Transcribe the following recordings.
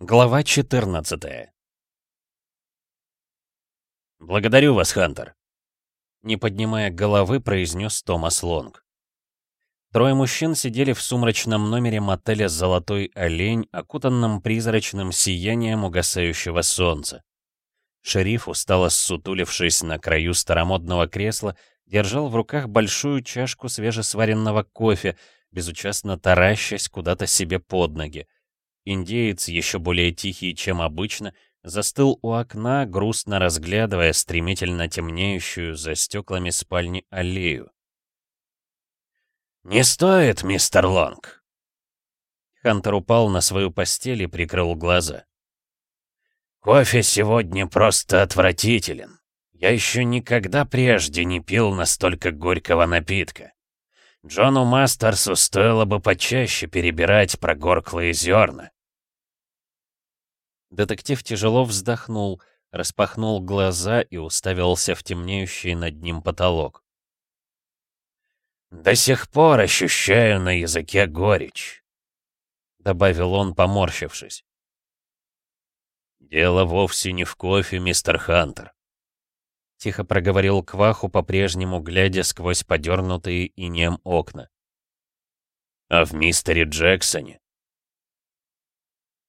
Глава 14 «Благодарю вас, Хантер», — не поднимая головы, произнес Томас Лонг. Трое мужчин сидели в сумрачном номере мотеля «Золотой олень», окутанном призрачным сиянием угасающего солнца. Шериф, устало ссутулившись на краю старомодного кресла, держал в руках большую чашку свежесваренного кофе, безучастно таращась куда-то себе под ноги. Индеец, еще более тихий, чем обычно, застыл у окна, грустно разглядывая стремительно темнеющую за стеклами спальни аллею. «Не стоит, мистер Лонг!» Хантер упал на свою постель и прикрыл глаза. «Кофе сегодня просто отвратителен. Я еще никогда прежде не пил настолько горького напитка. Джону Мастерсу стоило бы почаще перебирать прогорклые зерна. Детектив тяжело вздохнул, распахнул глаза и уставился в темнеющий над ним потолок. «До сих пор ощущаю на языке горечь», — добавил он, поморщившись. «Дело вовсе не в кофе, мистер Хантер», — тихо проговорил Кваху, по-прежнему глядя сквозь подернутые инеем окна. «А в мистере Джексоне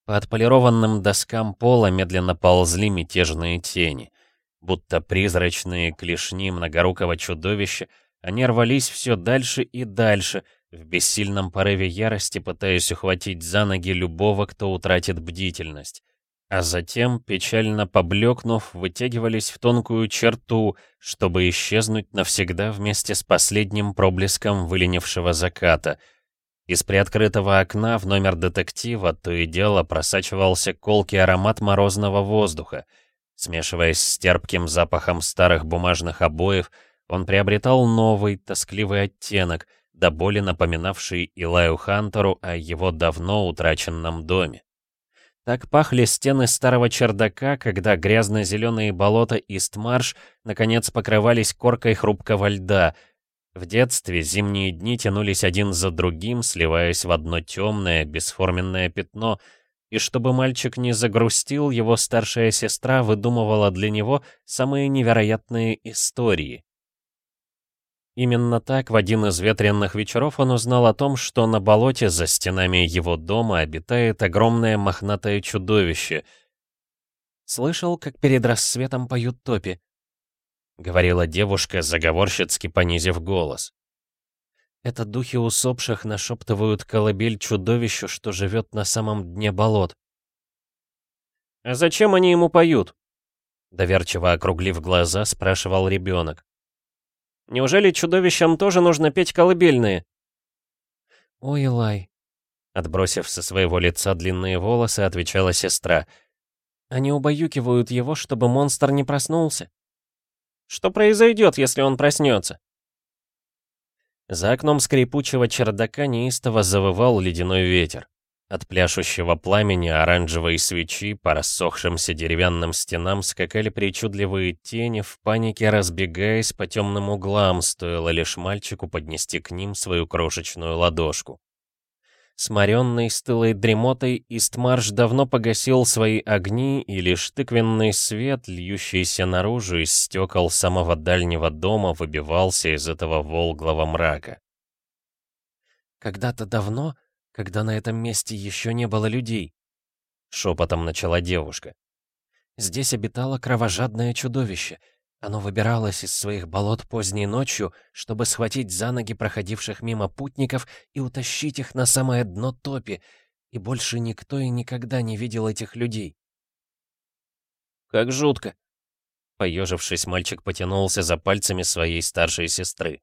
по отполированным доскам пола медленно ползли мятежные тени. Будто призрачные клешни многорукого чудовища, они рвались все дальше и дальше, в бессильном порыве ярости пытаясь ухватить за ноги любого, кто утратит бдительность. А затем, печально поблекнув, вытягивались в тонкую черту, чтобы исчезнуть навсегда вместе с последним проблеском выленившего заката — из приоткрытого окна в номер детектива то и дело просачивался колкий аромат морозного воздуха. Смешиваясь с терпким запахом старых бумажных обоев, он приобретал новый, тоскливый оттенок, до боли напоминавший Илаю Хантеру о его давно утраченном доме. Так пахли стены старого чердака, когда грязно-зеленые болота Истмарш наконец покрывались коркой хрупкого льда — в детстве зимние дни тянулись один за другим, сливаясь в одно темное, бесформенное пятно, и чтобы мальчик не загрустил, его старшая сестра выдумывала для него самые невероятные истории. Именно так в один из ветренных вечеров он узнал о том, что на болоте за стенами его дома обитает огромное мохнатое чудовище. Слышал, как перед рассветом поют топи. — говорила девушка, заговорщицки понизив голос. «Это духи усопших нашептывают колыбель чудовищу, что живет на самом дне болот». «А зачем они ему поют?» Доверчиво округлив глаза, спрашивал ребенок. «Неужели чудовищам тоже нужно петь колыбельные?» «Ой, Лай», — отбросив со своего лица длинные волосы, отвечала сестра. «Они убаюкивают его, чтобы монстр не проснулся». Что произойдет, если он проснется? За окном скрипучего чердака неистово завывал ледяной ветер. От пляшущего пламени оранжевой свечи по рассохшимся деревянным стенам скакали причудливые тени, в панике разбегаясь по темным углам, стоило лишь мальчику поднести к ним свою крошечную ладошку. Сморенный стылой дремотой, Истмарш давно погасил свои огни, и лишь тыквенный свет, льющийся наружу из стекол самого дальнего дома, выбивался из этого волглого мрака. «Когда-то давно, когда на этом месте еще не было людей», — шепотом начала девушка, — «здесь обитало кровожадное чудовище, оно выбиралось из своих болот поздней ночью, чтобы схватить за ноги проходивших мимо путников и утащить их на самое дно топи, и больше никто и никогда не видел этих людей. «Как жутко!» Поежившись, мальчик потянулся за пальцами своей старшей сестры.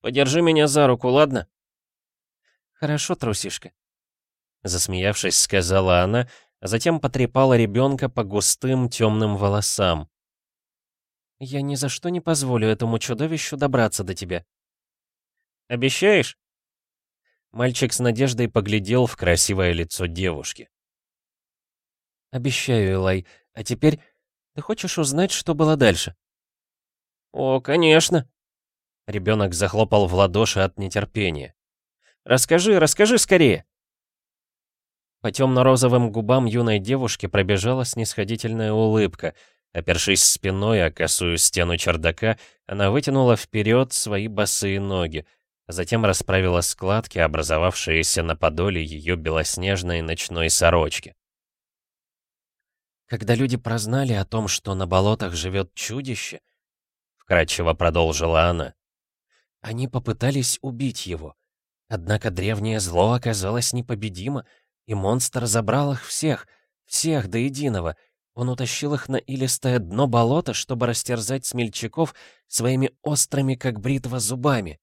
«Подержи меня за руку, ладно?» «Хорошо, трусишка», — засмеявшись, сказала она, а затем потрепала ребенка по густым темным волосам. Я ни за что не позволю этому чудовищу добраться до тебя. Обещаешь? Мальчик с надеждой поглядел в красивое лицо девушки. Обещаю, Элай. А теперь ты хочешь узнать, что было дальше? О, конечно. Ребенок захлопал в ладоши от нетерпения. Расскажи, расскажи скорее. По темно-розовым губам юной девушки пробежала снисходительная улыбка. Опершись спиной о косую стену чердака, она вытянула вперед свои босые ноги, а затем расправила складки, образовавшиеся на подоле ее белоснежной ночной сорочки. «Когда люди прознали о том, что на болотах живет чудище», — вкратчиво продолжила она, — «они попытались убить его. Однако древнее зло оказалось непобедимо, и монстр забрал их всех, всех до единого. Он утащил их на илистое дно болота, чтобы растерзать смельчаков своими острыми, как бритва, зубами.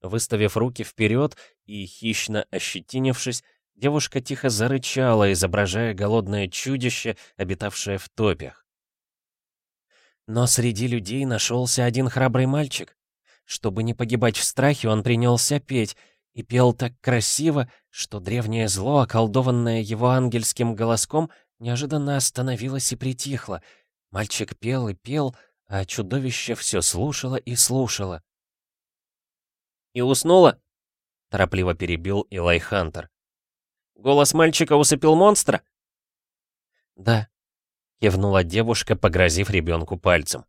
Выставив руки вперед и хищно ощетинившись, девушка тихо зарычала, изображая голодное чудище, обитавшее в топях. Но среди людей нашелся один храбрый мальчик. Чтобы не погибать в страхе, он принялся петь, и пел так красиво, что древнее зло, околдованное его ангельским голоском, неожиданно остановилось и притихло. Мальчик пел и пел, а чудовище все слушало и слушало. «И уснула?» — торопливо перебил Илай Хантер. «Голос мальчика усыпил монстра?» «Да», — кивнула девушка, погрозив ребенку пальцем.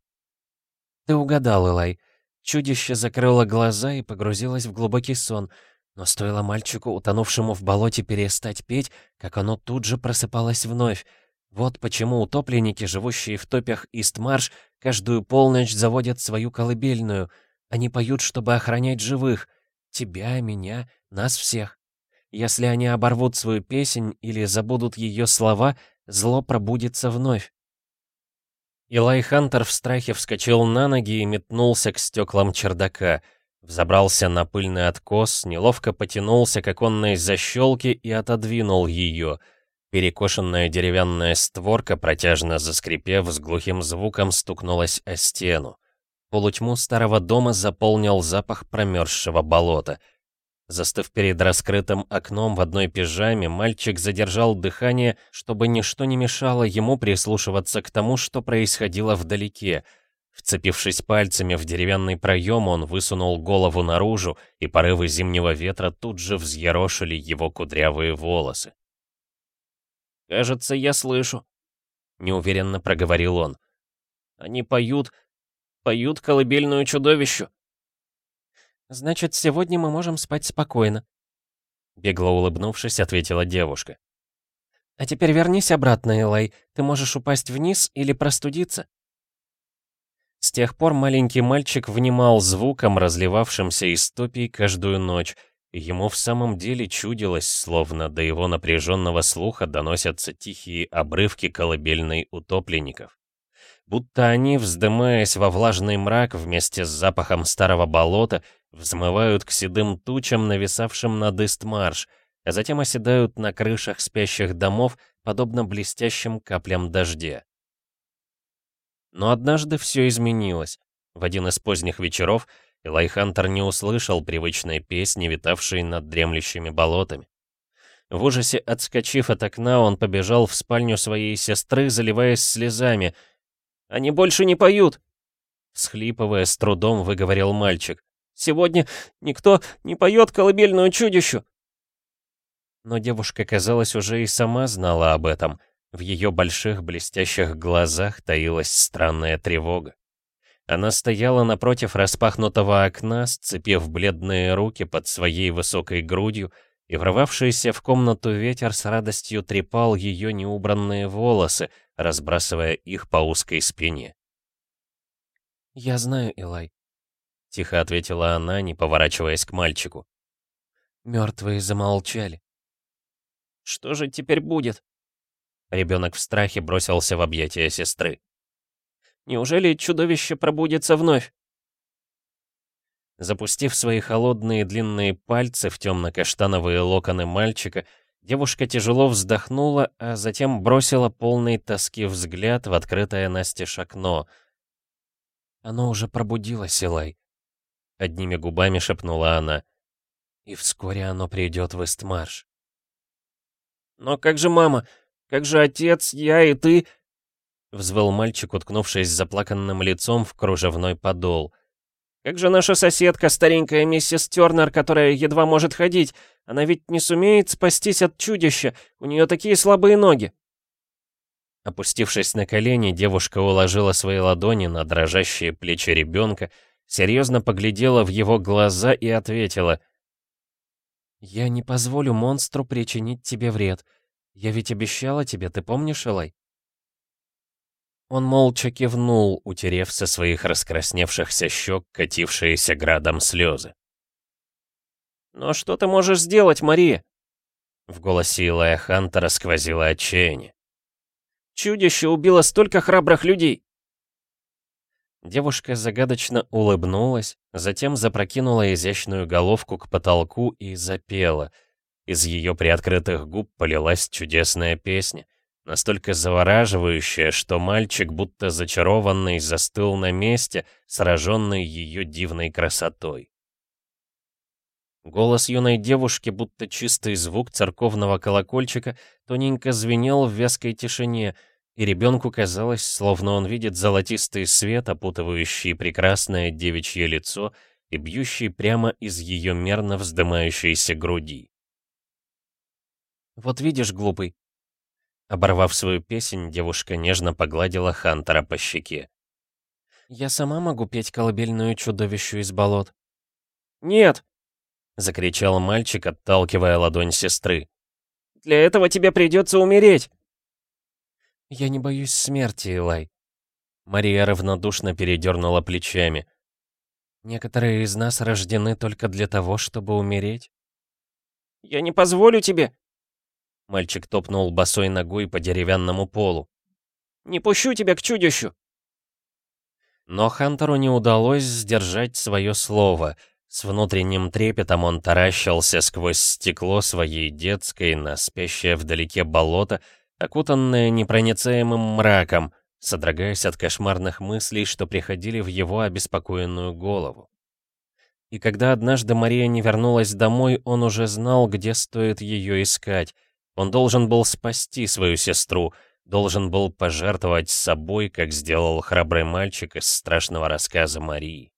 «Ты угадал, Илай. Чудище закрыло глаза и погрузилось в глубокий сон — но стоило мальчику, утонувшему в болоте, перестать петь, как оно тут же просыпалось вновь. Вот почему утопленники, живущие в топях Истмарш, каждую полночь заводят свою колыбельную. Они поют, чтобы охранять живых. Тебя, меня, нас всех. Если они оборвут свою песнь или забудут ее слова, зло пробудится вновь. Илай Хантер в страхе вскочил на ноги и метнулся к стеклам чердака — Взобрался на пыльный откос, неловко потянулся к оконной защелке и отодвинул ее. Перекошенная деревянная створка, протяжно заскрипев, с глухим звуком стукнулась о стену. Полутьму старого дома заполнил запах промерзшего болота. Застыв перед раскрытым окном в одной пижаме, мальчик задержал дыхание, чтобы ничто не мешало ему прислушиваться к тому, что происходило вдалеке — Вцепившись пальцами в деревянный проем, он высунул голову наружу, и порывы зимнего ветра тут же взъерошили его кудрявые волосы. «Кажется, я слышу», — неуверенно проговорил он. «Они поют, поют колыбельную чудовищу». «Значит, сегодня мы можем спать спокойно», — бегло улыбнувшись, ответила девушка. «А теперь вернись обратно, Элай. Ты можешь упасть вниз или простудиться». С тех пор маленький мальчик внимал звуком, разливавшимся из топий каждую ночь, и ему в самом деле чудилось, словно до его напряженного слуха доносятся тихие обрывки колыбельной утопленников. Будто они, вздымаясь во влажный мрак вместе с запахом старого болота, взмывают к седым тучам, нависавшим над Истмарш, а затем оседают на крышах спящих домов, подобно блестящим каплям дождя. Но однажды все изменилось. В один из поздних вечеров Элай Хантер не услышал привычной песни, витавшей над дремлющими болотами. В ужасе отскочив от окна, он побежал в спальню своей сестры, заливаясь слезами. «Они больше не поют!» Схлипывая, с трудом выговорил мальчик. «Сегодня никто не поет колыбельную чудищу!» Но девушка, казалось, уже и сама знала об этом — в ее больших блестящих глазах таилась странная тревога. Она стояла напротив распахнутого окна, сцепив бледные руки под своей высокой грудью, и врывавшийся в комнату ветер с радостью трепал ее неубранные волосы, разбрасывая их по узкой спине. «Я знаю, Илай», — тихо ответила она, не поворачиваясь к мальчику. «Мертвые замолчали». «Что же теперь будет?» Ребенок в страхе бросился в объятия сестры. «Неужели чудовище пробудется вновь?» Запустив свои холодные длинные пальцы в темно-каштановые локоны мальчика, девушка тяжело вздохнула, а затем бросила полный тоски взгляд в открытое настежь окно. «Оно уже пробудилось, Илай», — одними губами шепнула она. «И вскоре оно придет в Истмарш». «Но как же мама? Как же отец, я и ты...» Взвыл мальчик, уткнувшись заплаканным лицом в кружевной подол. Как же наша соседка, старенькая миссис Тернер, которая едва может ходить? Она ведь не сумеет спастись от чудища, у нее такие слабые ноги!» Опустившись на колени, девушка уложила свои ладони на дрожащие плечи ребенка, серьезно поглядела в его глаза и ответила. «Я не позволю монстру причинить тебе вред. Я ведь обещала тебе, ты помнишь, Элай?» Он молча кивнул, утерев со своих раскрасневшихся щек катившиеся градом слезы. «Но что ты можешь сделать, Мария?» В голосе Илая Хантера сквозило отчаяние. Чудище убило столько храбрых людей!» Девушка загадочно улыбнулась, затем запрокинула изящную головку к потолку и запела. Из ее приоткрытых губ полилась чудесная песня, настолько завораживающая, что мальчик, будто зачарованный, застыл на месте, сраженный ее дивной красотой. Голос юной девушки, будто чистый звук церковного колокольчика, тоненько звенел в вязкой тишине, и ребенку казалось, словно он видит золотистый свет, опутывающий прекрасное девичье лицо и бьющий прямо из ее мерно вздымающейся груди. «Вот видишь, глупый!» Оборвав свою песнь, девушка нежно погладила Хантера по щеке. «Я сама могу петь колыбельную чудовищу из болот». «Нет!» — закричал мальчик, отталкивая ладонь сестры. «Для этого тебе придется умереть!» «Я не боюсь смерти, Элай». Мария равнодушно передернула плечами. «Некоторые из нас рождены только для того, чтобы умереть». «Я не позволю тебе!» Мальчик топнул босой ногой по деревянному полу. «Не пущу тебя к чудищу!» Но Хантеру не удалось сдержать свое слово — с внутренним трепетом он таращился сквозь стекло своей детской на спящее вдалеке болото, окутанное непроницаемым мраком, содрогаясь от кошмарных мыслей, что приходили в его обеспокоенную голову. И когда однажды Мария не вернулась домой, он уже знал, где стоит ее искать. Он должен был спасти свою сестру, должен был пожертвовать собой, как сделал храбрый мальчик из страшного рассказа Марии.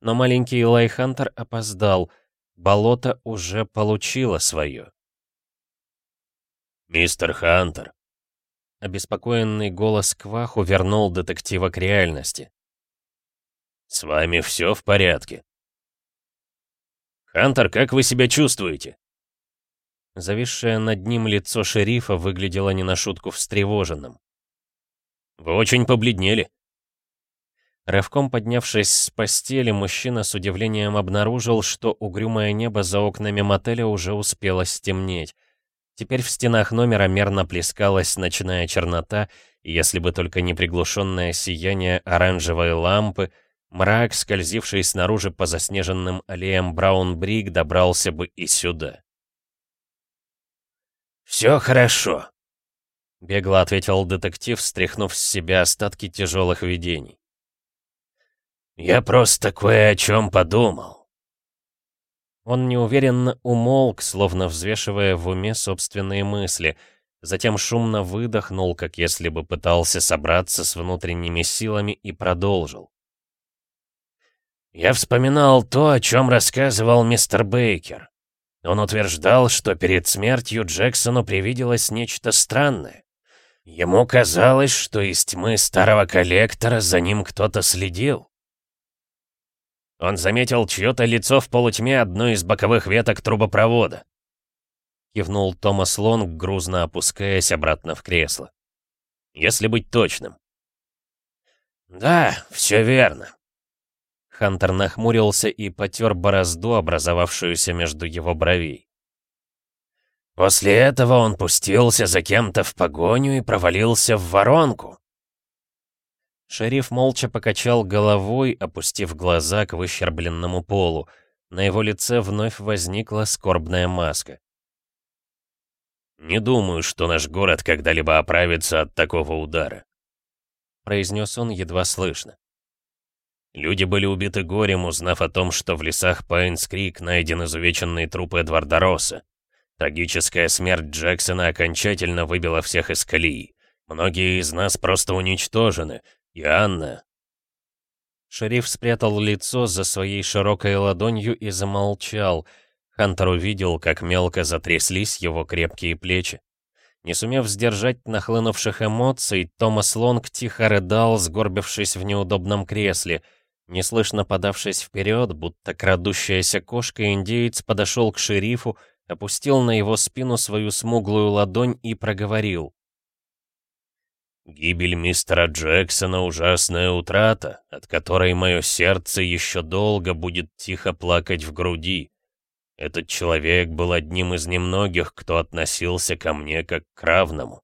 Но маленький Илай Хантер опоздал. Болото уже получило свое. «Мистер Хантер!» Обеспокоенный голос Кваху вернул детектива к реальности. «С вами все в порядке?» «Хантер, как вы себя чувствуете?» Зависшее над ним лицо шерифа выглядело не на шутку встревоженным. «Вы очень побледнели. Рывком поднявшись с постели, мужчина с удивлением обнаружил, что угрюмое небо за окнами мотеля уже успело стемнеть. Теперь в стенах номера мерно плескалась ночная чернота, и если бы только не приглушенное сияние оранжевой лампы, мрак, скользивший снаружи по заснеженным аллеям Браун-Брик, добрался бы и сюда. «Все хорошо», — бегло ответил детектив, стряхнув с себя остатки тяжелых видений. «Я просто кое о чем подумал». Он неуверенно умолк, словно взвешивая в уме собственные мысли, затем шумно выдохнул, как если бы пытался собраться с внутренними силами и продолжил. «Я вспоминал то, о чем рассказывал мистер Бейкер. Он утверждал, что перед смертью Джексону привиделось нечто странное. Ему казалось, что из тьмы старого коллектора за ним кто-то следил. Он заметил чье-то лицо в полутьме одной из боковых веток трубопровода. Кивнул Томас Лонг, грузно опускаясь обратно в кресло. Если быть точным. «Да, все верно». Хантер нахмурился и потер борозду, образовавшуюся между его бровей. После этого он пустился за кем-то в погоню и провалился в воронку. Шериф молча покачал головой, опустив глаза к выщербленному полу. На его лице вновь возникла скорбная маска. «Не думаю, что наш город когда-либо оправится от такого удара», — произнес он едва слышно. Люди были убиты горем, узнав о том, что в лесах Пайнс-Крик найден изувеченный труп Эдварда Росса. Трагическая смерть Джексона окончательно выбила всех из колеи. Многие из нас просто уничтожены, и Анна... Шериф спрятал лицо за своей широкой ладонью и замолчал. Хантер увидел, как мелко затряслись его крепкие плечи. Не сумев сдержать нахлынувших эмоций, Томас Лонг тихо рыдал, сгорбившись в неудобном кресле. Неслышно подавшись вперед, будто крадущаяся кошка, индеец подошел к шерифу, опустил на его спину свою смуглую ладонь и проговорил. «Гибель мистера Джексона — ужасная утрата, от которой мое сердце еще долго будет тихо плакать в груди. Этот человек был одним из немногих, кто относился ко мне как к равному.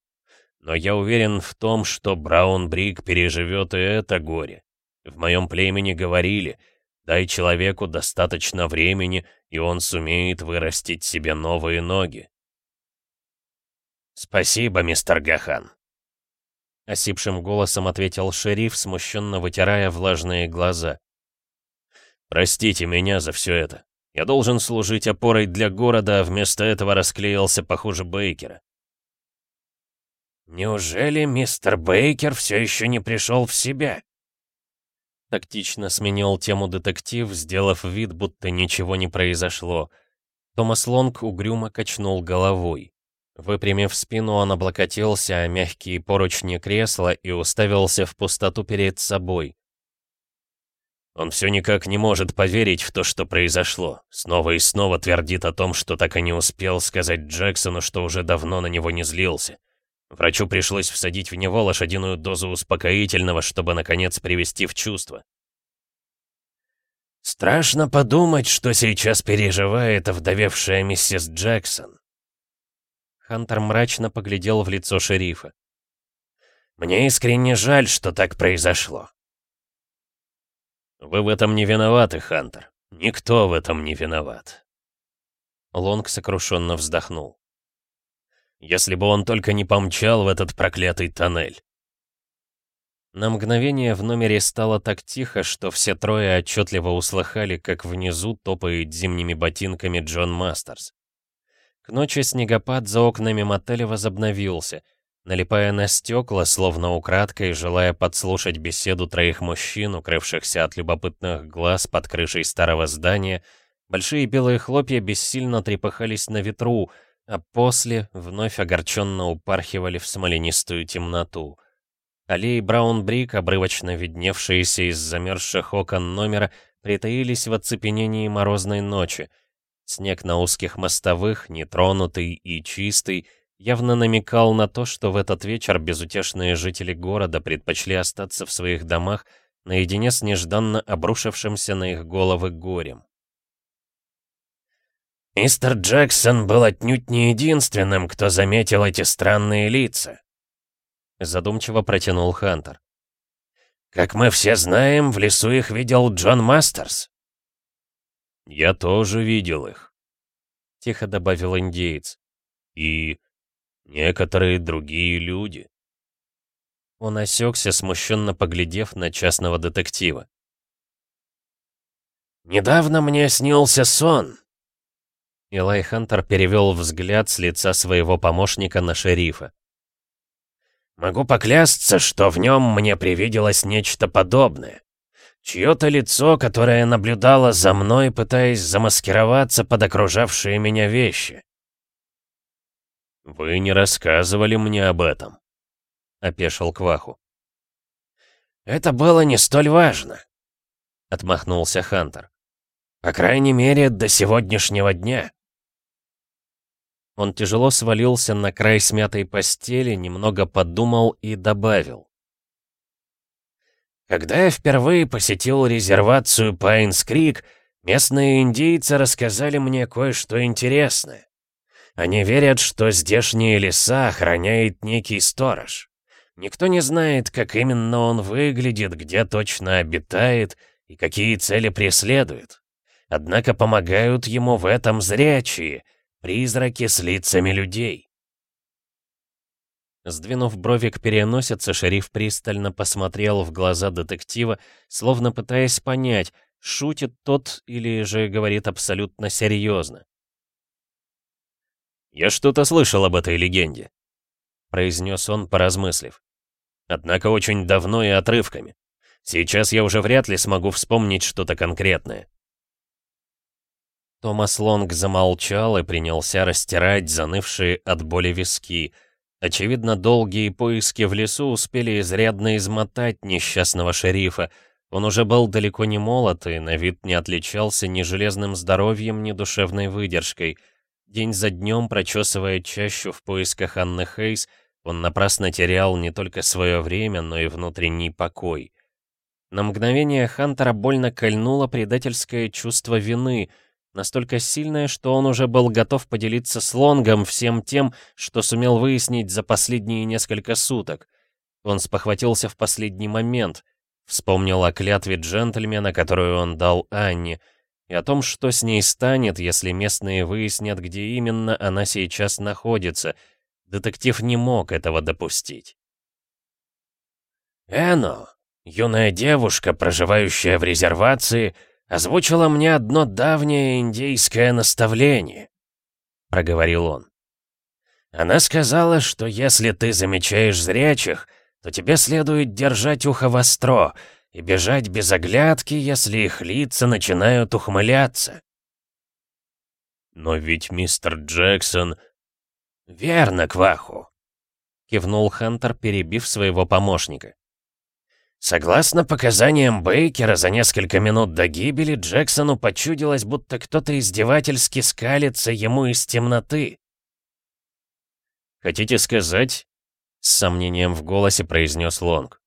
Но я уверен в том, что Браун Брик переживет и это горе. В моем племени говорили, дай человеку достаточно времени, и он сумеет вырастить себе новые ноги. «Спасибо, мистер Гахан», — осипшим голосом ответил шериф, смущенно вытирая влажные глаза. «Простите меня за все это. Я должен служить опорой для города, а вместо этого расклеился похуже Бейкера». «Неужели мистер Бейкер все еще не пришел в себя?» Тактично сменил тему детектив, сделав вид, будто ничего не произошло. Томас Лонг угрюмо качнул головой. Выпрямив спину, он облокотился о мягкие поручни кресла и уставился в пустоту перед собой. Он все никак не может поверить в то, что произошло. Снова и снова твердит о том, что так и не успел сказать Джексону, что уже давно на него не злился. Врачу пришлось всадить в него лошадиную дозу успокоительного, чтобы, наконец, привести в чувство. «Страшно подумать, что сейчас переживает овдовевшая миссис Джексон», Хантер мрачно поглядел в лицо шерифа. «Мне искренне жаль, что так произошло». «Вы в этом не виноваты, Хантер. Никто в этом не виноват». Лонг сокрушенно вздохнул. «Если бы он только не помчал в этот проклятый тоннель». На мгновение в номере стало так тихо, что все трое отчетливо услыхали, как внизу топает зимними ботинками Джон Мастерс. К ночи снегопад за окнами мотеля возобновился, налипая на стекла, словно украдкой, желая подслушать беседу троих мужчин, укрывшихся от любопытных глаз под крышей старого здания, большие белые хлопья бессильно трепыхались на ветру, а после вновь огорченно упархивали в смоленистую темноту. Аллеи Браунбрик, обрывочно видневшиеся из замерзших окон номера, притаились в оцепенении морозной ночи — Снег на узких мостовых, нетронутый и чистый, явно намекал на то, что в этот вечер безутешные жители города предпочли остаться в своих домах наедине с нежданно обрушившимся на их головы горем. «Мистер Джексон был отнюдь не единственным, кто заметил эти странные лица», — задумчиво протянул Хантер. «Как мы все знаем, в лесу их видел Джон Мастерс». «Я тоже видел их», — тихо добавил индеец. «И некоторые другие люди». Он осекся, смущенно поглядев на частного детектива. «Недавно мне снился сон». Илай Хантер перевел взгляд с лица своего помощника на шерифа. «Могу поклясться, что в нем мне привиделось нечто подобное. Чье-то лицо, которое наблюдало за мной, пытаясь замаскироваться под окружавшие меня вещи. «Вы не рассказывали мне об этом», — опешил Кваху. «Это было не столь важно», — отмахнулся Хантер. «По крайней мере, до сегодняшнего дня». Он тяжело свалился на край смятой постели, немного подумал и добавил. Когда я впервые посетил резервацию Пайнс-Крик, местные индейцы рассказали мне кое-что интересное. Они верят, что здешние леса охраняет некий сторож. Никто не знает, как именно он выглядит, где точно обитает и какие цели преследует. Однако помогают ему в этом зрячие, призраки с лицами людей. Сдвинув брови к переносице, шериф пристально посмотрел в глаза детектива, словно пытаясь понять, шутит тот или же говорит абсолютно серьезно. «Я что-то слышал об этой легенде», — произнес он, поразмыслив. «Однако очень давно и отрывками. Сейчас я уже вряд ли смогу вспомнить что-то конкретное. Томас Лонг замолчал и принялся растирать занывшие от боли виски. Очевидно, долгие поиски в лесу успели изрядно измотать несчастного шерифа. Он уже был далеко не молод и на вид не отличался ни железным здоровьем, ни душевной выдержкой. День за днем, прочесывая чащу в поисках Анны Хейс, он напрасно терял не только свое время, но и внутренний покой. На мгновение Хантера больно кольнуло предательское чувство вины, настолько сильное, что он уже был готов поделиться с Лонгом всем тем, что сумел выяснить за последние несколько суток. Он спохватился в последний момент, вспомнил о клятве джентльмена, которую он дал Анне, и о том, что с ней станет, если местные выяснят, где именно она сейчас находится. Детектив не мог этого допустить. «Эно, юная девушка, проживающая в резервации, озвучила мне одно давнее индейское наставление», — проговорил он. «Она сказала, что если ты замечаешь зрячих, то тебе следует держать ухо востро и бежать без оглядки, если их лица начинают ухмыляться». «Но ведь мистер Джексон...» «Верно, Кваху», — кивнул Хантер, перебив своего помощника. Согласно показаниям Бейкера, за несколько минут до гибели Джексону почудилось, будто кто-то издевательски скалится ему из темноты. «Хотите сказать?» — с сомнением в голосе произнес Лонг.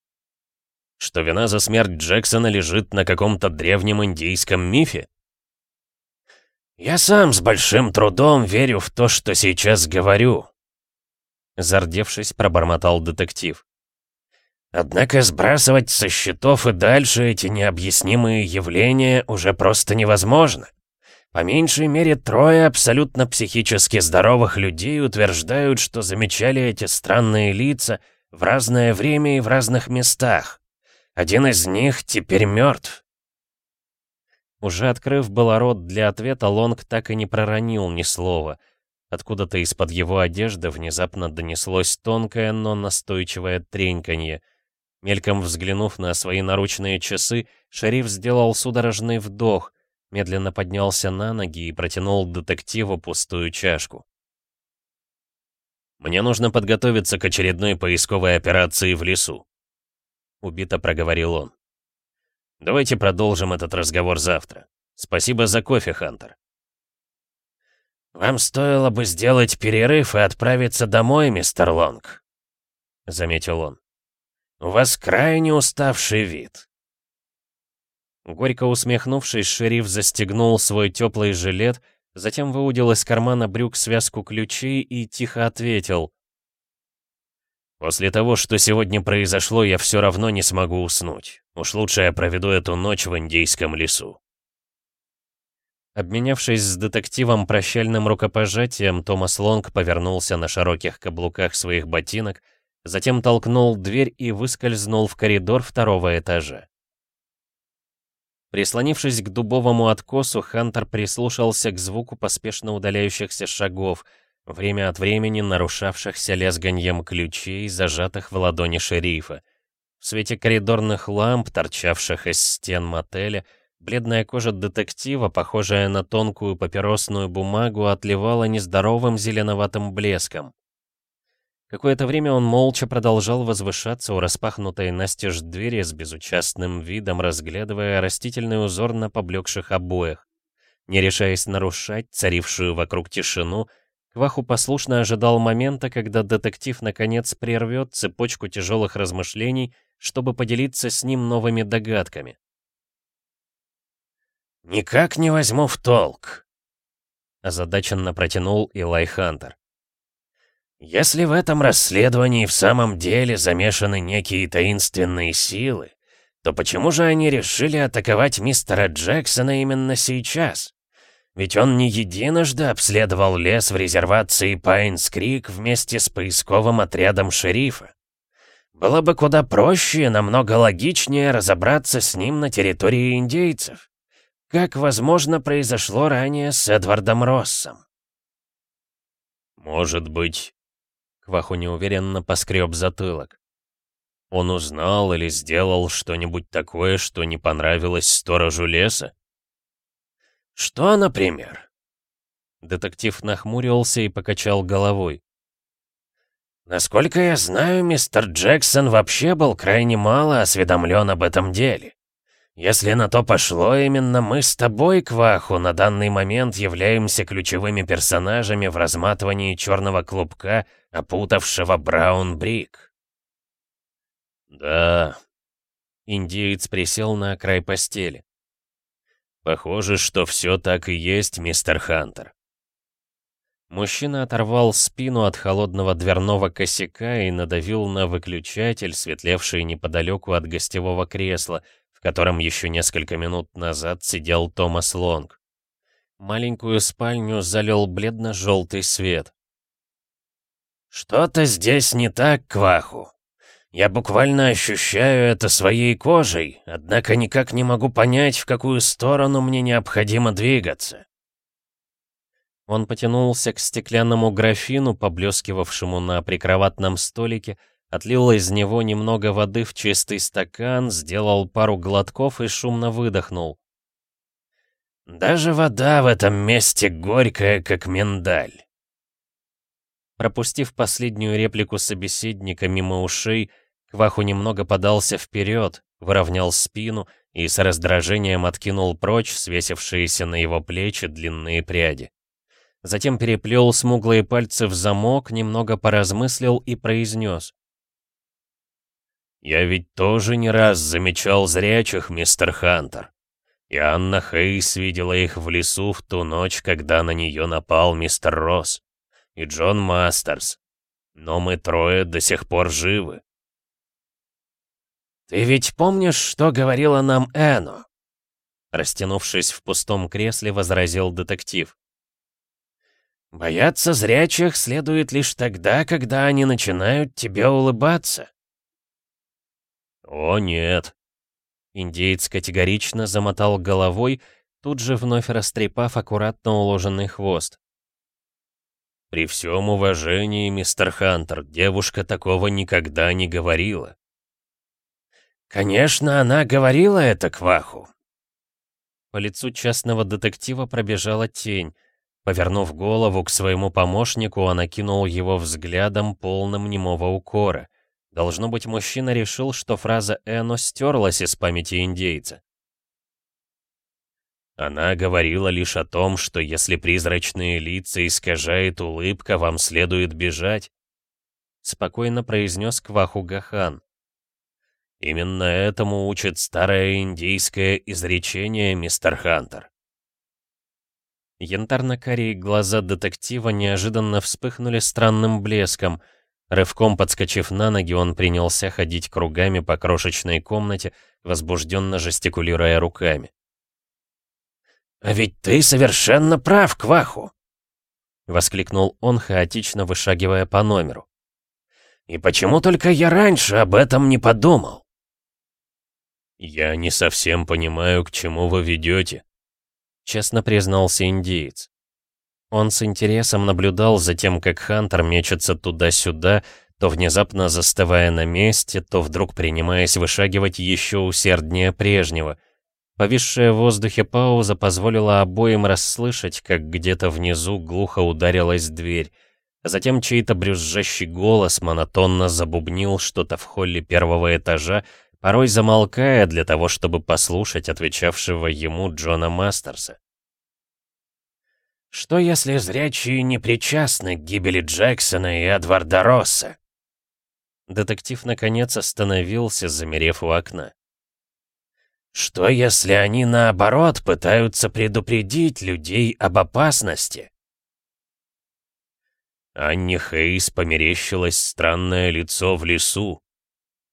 «Что вина за смерть Джексона лежит на каком-то древнем индийском мифе?» «Я сам с большим трудом верю в то, что сейчас говорю», — зардевшись, пробормотал детектив. Однако сбрасывать со счетов и дальше эти необъяснимые явления уже просто невозможно. По меньшей мере трое абсолютно психически здоровых людей утверждают, что замечали эти странные лица в разное время и в разных местах. Один из них теперь мертв. Уже открыв было рот для ответа, Лонг так и не проронил ни слова. Откуда-то из-под его одежды внезапно донеслось тонкое, но настойчивое треньканье — Мельком взглянув на свои наручные часы, шериф сделал судорожный вдох, медленно поднялся на ноги и протянул детективу пустую чашку. «Мне нужно подготовиться к очередной поисковой операции в лесу», — убито проговорил он. «Давайте продолжим этот разговор завтра. Спасибо за кофе, Хантер». «Вам стоило бы сделать перерыв и отправиться домой, мистер Лонг», — заметил он. «У вас крайне уставший вид». Горько усмехнувшись, шериф застегнул свой теплый жилет, затем выудил из кармана брюк связку ключей и тихо ответил. «После того, что сегодня произошло, я все равно не смогу уснуть. Уж лучше я проведу эту ночь в индейском лесу». Обменявшись с детективом прощальным рукопожатием, Томас Лонг повернулся на широких каблуках своих ботинок, затем толкнул дверь и выскользнул в коридор второго этажа. Прислонившись к дубовому откосу, Хантер прислушался к звуку поспешно удаляющихся шагов, время от времени нарушавшихся лязганьем ключей, зажатых в ладони шерифа. В свете коридорных ламп, торчавших из стен мотеля, бледная кожа детектива, похожая на тонкую папиросную бумагу, отливала нездоровым зеленоватым блеском. Какое-то время он молча продолжал возвышаться у распахнутой настежь двери с безучастным видом, разглядывая растительный узор на поблекших обоях. Не решаясь нарушать царившую вокруг тишину, Кваху послушно ожидал момента, когда детектив наконец прервет цепочку тяжелых размышлений, чтобы поделиться с ним новыми догадками. «Никак не возьму в толк», — озадаченно протянул Илай Хантер. Если в этом расследовании в самом деле замешаны некие таинственные силы, то почему же они решили атаковать мистера Джексона именно сейчас? Ведь он не единожды обследовал лес в резервации Пайнс-Крик вместе с поисковым отрядом шерифа. Было бы куда проще и намного логичнее разобраться с ним на территории индейцев. Как, возможно, произошло ранее с Эдвардом Россом. «Может быть, Кваху неуверенно поскреб затылок. Он узнал или сделал что-нибудь такое, что не понравилось сторожу леса? Что, например? Детектив нахмурился и покачал головой. Насколько я знаю, мистер Джексон вообще был крайне мало осведомлен об этом деле. Если на то пошло, именно мы с тобой, Кваху, на данный момент являемся ключевыми персонажами в разматывании черного клубка, опутавшего Браун Брик. Да. Индиец присел на край постели. Похоже, что все так и есть, мистер Хантер. Мужчина оторвал спину от холодного дверного косяка и надавил на выключатель, светлевший неподалеку от гостевого кресла, в котором еще несколько минут назад сидел Томас Лонг. Маленькую спальню залил бледно-желтый свет. «Что-то здесь не так, Кваху. Я буквально ощущаю это своей кожей, однако никак не могу понять, в какую сторону мне необходимо двигаться». Он потянулся к стеклянному графину, поблескивавшему на прикроватном столике, отлил из него немного воды в чистый стакан, сделал пару глотков и шумно выдохнул. «Даже вода в этом месте горькая, как миндаль». Пропустив последнюю реплику собеседника мимо ушей, Кваху немного подался вперед, выровнял спину и с раздражением откинул прочь свесившиеся на его плечи длинные пряди. Затем переплел смуглые пальцы в замок, немного поразмыслил и произнес. «Я ведь тоже не раз замечал зрячих, мистер Хантер. И Анна Хейс видела их в лесу в ту ночь, когда на нее напал мистер Росс. И Джон Мастерс. Но мы трое до сих пор живы». «Ты ведь помнишь, что говорила нам Эно?» Растянувшись в пустом кресле, возразил детектив. Бояться зрячих следует лишь тогда, когда они начинают тебе улыбаться. О, нет. Индеец категорично замотал головой, тут же вновь растрепав аккуратно уложенный хвост. При всем уважении, мистер Хантер, девушка такого никогда не говорила. Конечно, она говорила это Кваху. По лицу частного детектива пробежала тень — Повернув голову к своему помощнику, он окинул его взглядом, полным немого укора. Должно быть, мужчина решил, что фраза «Эно» стерлась из памяти индейца. Она говорила лишь о том, что если призрачные лица искажает улыбка, вам следует бежать. Спокойно произнес Кваху Гахан. Именно этому учит старое индийское изречение, мистер Хантер. Янтарно-карие глаза детектива неожиданно вспыхнули странным блеском. Рывком подскочив на ноги, он принялся ходить кругами по крошечной комнате, возбужденно жестикулируя руками. «А ведь ты совершенно прав, Кваху!» — воскликнул он, хаотично вышагивая по номеру. «И почему только я раньше об этом не подумал?» «Я не совсем понимаю, к чему вы ведете», честно признался индеец. Он с интересом наблюдал за тем, как Хантер мечется туда-сюда, то внезапно застывая на месте, то вдруг принимаясь вышагивать еще усерднее прежнего. Повисшая в воздухе пауза позволила обоим расслышать, как где-то внизу глухо ударилась дверь. Затем чей-то брюзжащий голос монотонно забубнил что-то в холле первого этажа, порой замолкая для того, чтобы послушать отвечавшего ему Джона Мастерса. «Что если зрячие не причастны к гибели Джексона и Эдварда Росса?» Детектив наконец остановился, замерев у окна. «Что если они, наоборот, пытаются предупредить людей об опасности?» Анне Хейс померещилось странное лицо в лесу,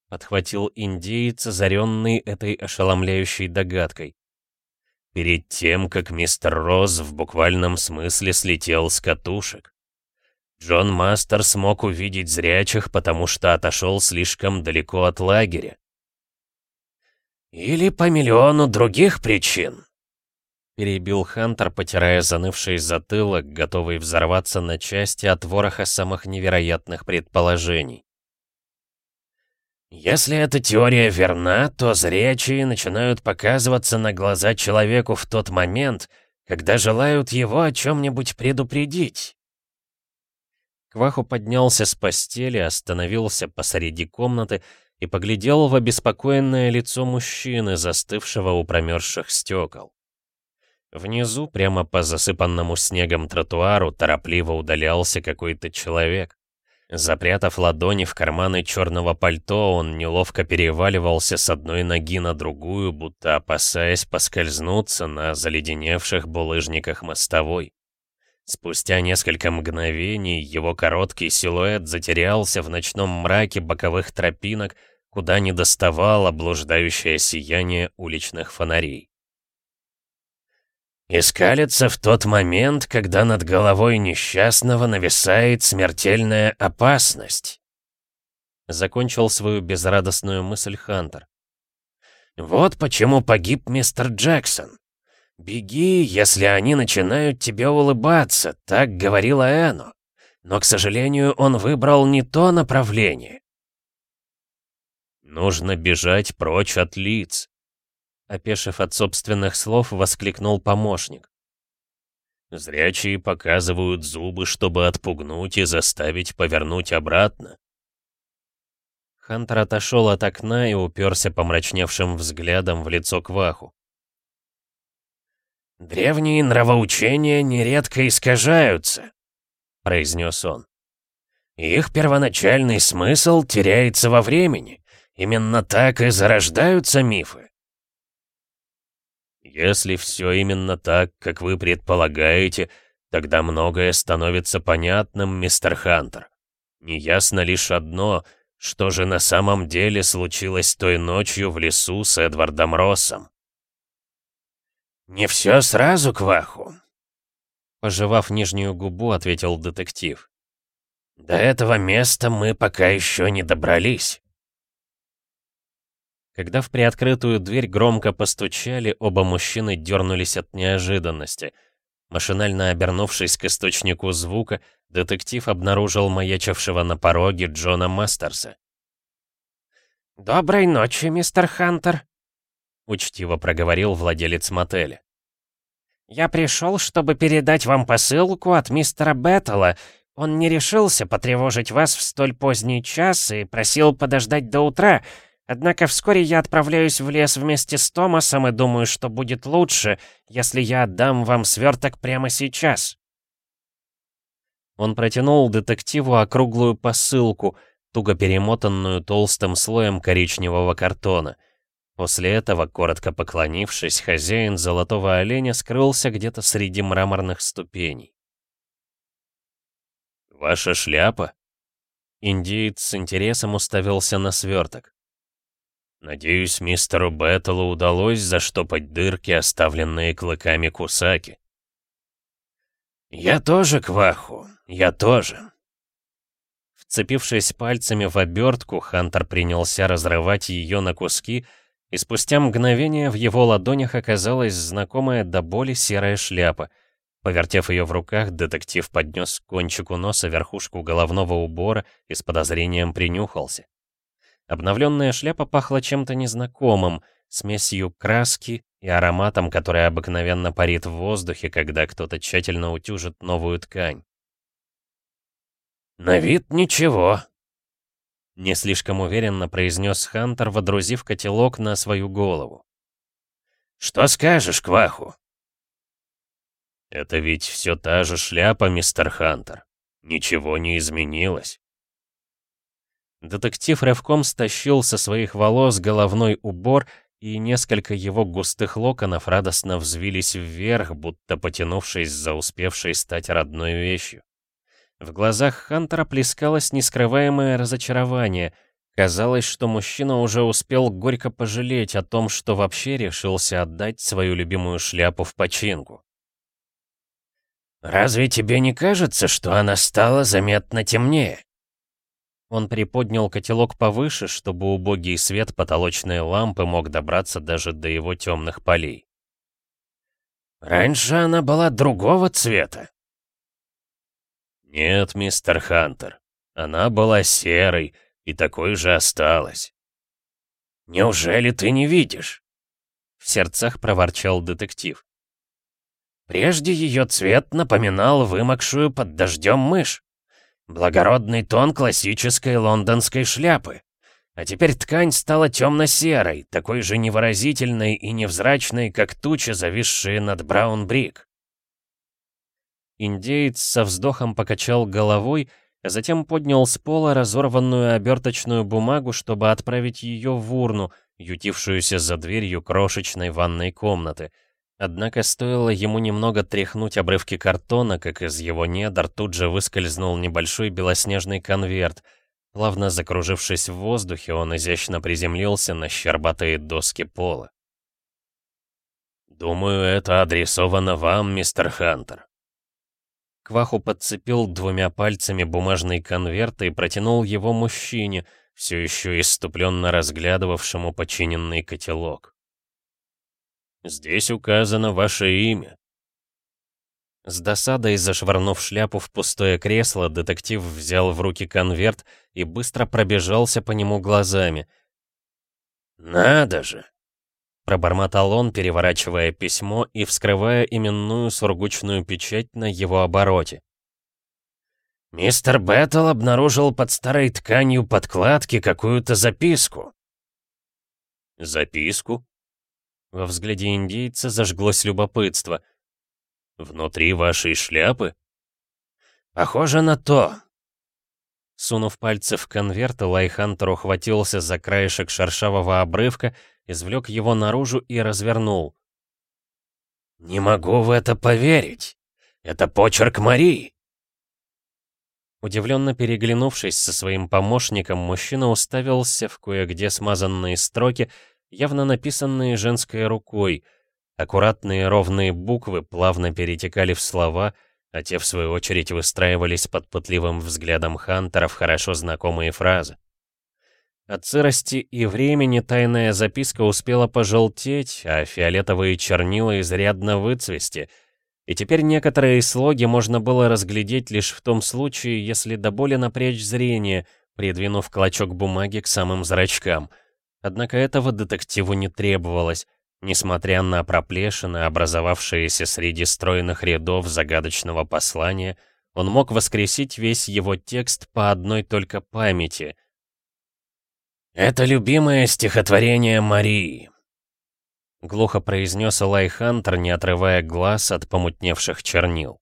— подхватил индеец, озаренный этой ошеломляющей догадкой. Перед тем, как мистер Роз в буквальном смысле слетел с катушек. Джон Мастер смог увидеть зрячих, потому что отошел слишком далеко от лагеря. «Или по миллиону других причин», — перебил Хантер, потирая занывший затылок, готовый взорваться на части от вороха самых невероятных предположений. Если эта теория верна, то зрячие начинают показываться на глаза человеку в тот момент, когда желают его о чем-нибудь предупредить. Кваху поднялся с постели, остановился посреди комнаты и поглядел в обеспокоенное лицо мужчины, застывшего у промерзших стекол. Внизу, прямо по засыпанному снегом тротуару, торопливо удалялся какой-то человек. Запрятав ладони в карманы черного пальто, он неловко переваливался с одной ноги на другую, будто опасаясь поскользнуться на заледеневших булыжниках мостовой. Спустя несколько мгновений его короткий силуэт затерялся в ночном мраке боковых тропинок, куда не доставало блуждающее сияние уличных фонарей. И в тот момент, когда над головой несчастного нависает смертельная опасность. Закончил свою безрадостную мысль Хантер. Вот почему погиб мистер Джексон. «Беги, если они начинают тебе улыбаться», — так говорила Эно. Но, к сожалению, он выбрал не то направление. «Нужно бежать прочь от лиц», — опешив от собственных слов, воскликнул помощник. «Зрячие показывают зубы, чтобы отпугнуть и заставить повернуть обратно». Хантер отошел от окна и уперся помрачневшим взглядом в лицо Кваху. «Древние нравоучения нередко искажаются», — произнес он. «Их первоначальный смысл теряется во времени. Именно так и зарождаются мифы». «Если все именно так, как вы предполагаете, тогда многое становится понятным, мистер Хантер. Неясно лишь одно, что же на самом деле случилось той ночью в лесу с Эдвардом Россом». «Не все сразу, Кваху», — пожевав нижнюю губу, ответил детектив. «До этого места мы пока еще не добрались». Когда в приоткрытую дверь громко постучали, оба мужчины дернулись от неожиданности. Машинально обернувшись к источнику звука, детектив обнаружил маячившего на пороге Джона Мастерса. «Доброй ночи, мистер Хантер», — учтиво проговорил владелец мотеля. «Я пришел, чтобы передать вам посылку от мистера Беттела. Он не решился потревожить вас в столь поздний час и просил подождать до утра. Однако вскоре я отправляюсь в лес вместе с Томасом и думаю, что будет лучше, если я отдам вам сверток прямо сейчас». Он протянул детективу округлую посылку, туго перемотанную толстым слоем коричневого картона. После этого, коротко поклонившись, хозяин золотого оленя скрылся где-то среди мраморных ступеней. «Ваша шляпа?» Индиец с интересом уставился на сверток. «Надеюсь, мистеру Бэттлу удалось заштопать дырки, оставленные клыками Кусаки». «Я тоже, Кваху, я тоже». Вцепившись пальцами в обертку, Хантер принялся разрывать ее на куски, и спустя мгновение в его ладонях оказалась знакомая до боли серая шляпа. Повертев ее в руках, детектив поднес к кончику носа верхушку головного убора и с подозрением принюхался. Обновленная шляпа пахла чем-то незнакомым, смесью краски и ароматом, который обыкновенно парит в воздухе, когда кто-то тщательно утюжит новую ткань. «На вид ничего», не слишком уверенно произнес Хантер, водрузив котелок на свою голову. «Что скажешь, Кваху?» «Это ведь все та же шляпа, мистер Хантер. Ничего не изменилось». Детектив рывком стащил со своих волос головной убор, и несколько его густых локонов радостно взвились вверх, будто потянувшись за успевшей стать родной вещью. В глазах Хантера плескалось нескрываемое разочарование. Казалось, что мужчина уже успел горько пожалеть о том, что вообще решился отдать свою любимую шляпу в починку. «Разве тебе не кажется, что она стала заметно темнее?» Он приподнял котелок повыше, чтобы убогий свет потолочной лампы мог добраться даже до его темных полей. «Раньше она была другого цвета», «Нет, мистер Хантер, она была серой и такой же осталась». Неужели ты не видишь?» В сердцах проворчал детектив. Прежде ее цвет напоминал вымокшую под дождем мышь. Благородный тон классической лондонской шляпы. А теперь ткань стала темно-серой, такой же невыразительной и невзрачной, как тучи, зависшие над Браун-Брик. Индеец со вздохом покачал головой, а затем поднял с пола разорванную оберточную бумагу, чтобы отправить ее в урну, ютившуюся за дверью крошечной ванной комнаты — Однако стоило ему немного тряхнуть обрывки картона, как из его недр тут же выскользнул небольшой белоснежный конверт. Плавно закружившись в воздухе, он изящно приземлился на щербатые доски пола. «Думаю, это адресовано вам, мистер Хантер». Кваху подцепил двумя пальцами бумажный конверт и протянул его мужчине, все еще иступленно разглядывавшему починенный котелок. Здесь указано ваше имя». С досадой зашвырнув шляпу в пустое кресло, детектив взял в руки конверт и быстро пробежался по нему глазами. «Надо же!» Пробормотал он, переворачивая письмо и вскрывая именную сургучную печать на его обороте. «Мистер Беттл обнаружил под старой тканью подкладки какую-то записку». «Записку?» Во взгляде индейца зажглось любопытство. «Внутри вашей шляпы?» «Похоже на то». Сунув пальцы в конверт, Лайхантер ухватился за краешек шершавого обрывка, извлек его наружу и развернул. «Не могу в это поверить! Это почерк Марии!» Удивленно переглянувшись со своим помощником, мужчина уставился в кое-где смазанные строки, явно написанные женской рукой. Аккуратные ровные буквы плавно перетекали в слова, а те, в свою очередь, выстраивались под пытливым взглядом Хантера в хорошо знакомые фразы. От сырости и времени тайная записка успела пожелтеть, а фиолетовые чернила изрядно выцвести, и теперь некоторые слоги можно было разглядеть лишь в том случае, если до боли напрячь зрение, придвинув клочок бумаги к самым зрачкам — Однако этого детективу не требовалось, несмотря на проплешины, образовавшиеся среди стройных рядов загадочного послания, он мог воскресить весь его текст по одной только памяти. «Это любимое стихотворение Марии», — глухо произнес Элай Хантер, не отрывая глаз от помутневших чернил.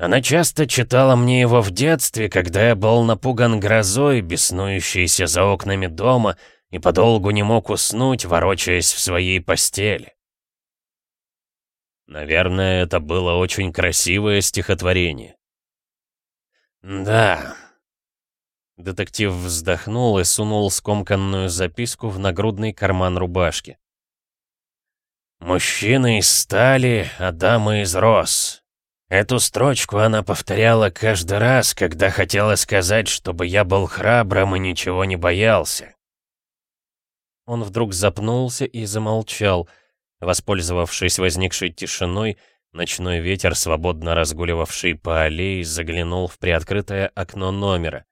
Она часто читала мне его в детстве, когда я был напуган грозой, беснующейся за окнами дома, и подолгу не мог уснуть, ворочаясь в своей постели. Наверное, это было очень красивое стихотворение. Да. Детектив вздохнул и сунул скомканную записку в нагрудный карман рубашки. «Мужчины из стали, а дамы из роз. Эту строчку она повторяла каждый раз, когда хотела сказать, чтобы я был храбрым и ничего не боялся. Он вдруг запнулся и замолчал. Воспользовавшись возникшей тишиной, ночной ветер, свободно разгуливавший по аллее, заглянул в приоткрытое окно номера.